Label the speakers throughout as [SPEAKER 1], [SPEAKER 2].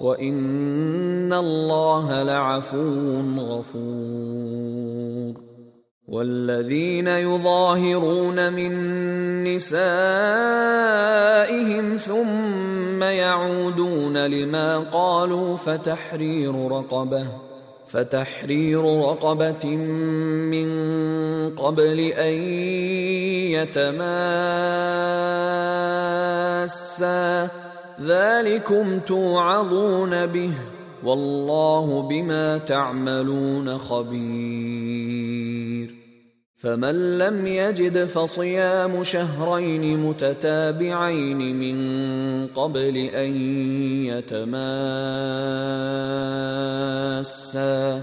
[SPEAKER 1] وان الله لعفو غفور والذين يظاهرون من نسائهم ثم يعودون لما قالوا فتحرير رقبه فتحرير رقبه من قبل ان يتماسا ذلكم توعظون به والله بما تعملون خبير فمن لم يجد فصيام شهرين متتابعين من قبل ان يتماسا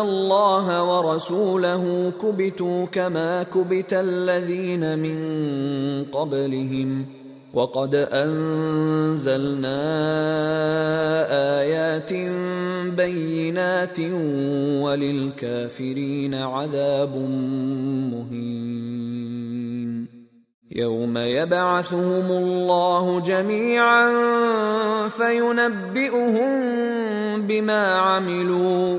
[SPEAKER 1] الله ورسوله كبتوا كما كبت الذين من قبلهم وقد انزلنا ايات بينات وللكافرين عذاب مهين يوم يبعثهم الله جميعا فينبئهم بما عملوا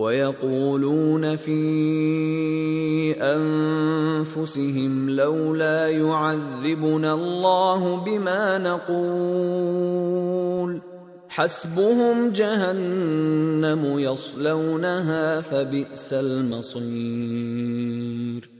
[SPEAKER 1] ويقولون في انفسهم لولا يعذبنا الله بما نقول حسبهم جهنم يصلونها فبئس المصير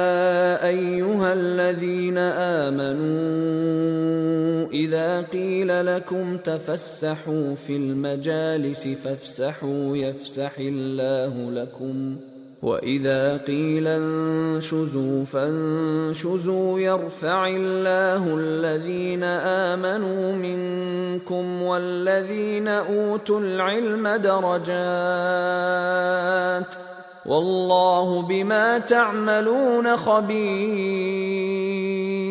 [SPEAKER 1] قيل لكم تفسحوا في المجالس فافسحوا يفسح الله لكم واذا قيل انشزوا فانشزوا يرفع الله الذين امنوا منكم والذين اوتوا العلم درجات والله بما تعملون خبير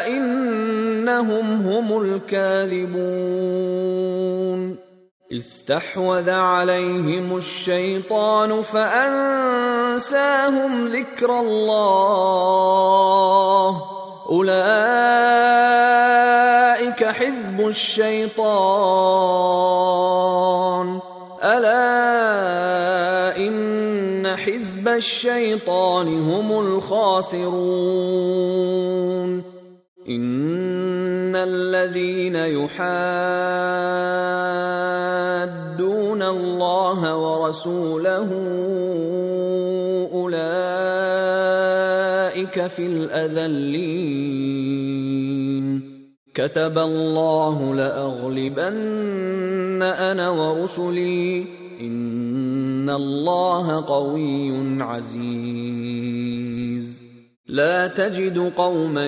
[SPEAKER 1] انهم هم الكاذبون استحوذ عليهم الشيطان فانساهم ذكر الله اولئك حزب الشيطان الا ان حزب الشيطان هم الخاسرون إن الذين يحادون الله ورسوله اولئك في الاذلين كتب الله لاغلبن انا ورسلي ان الله قوي عزيز لا تجد قوما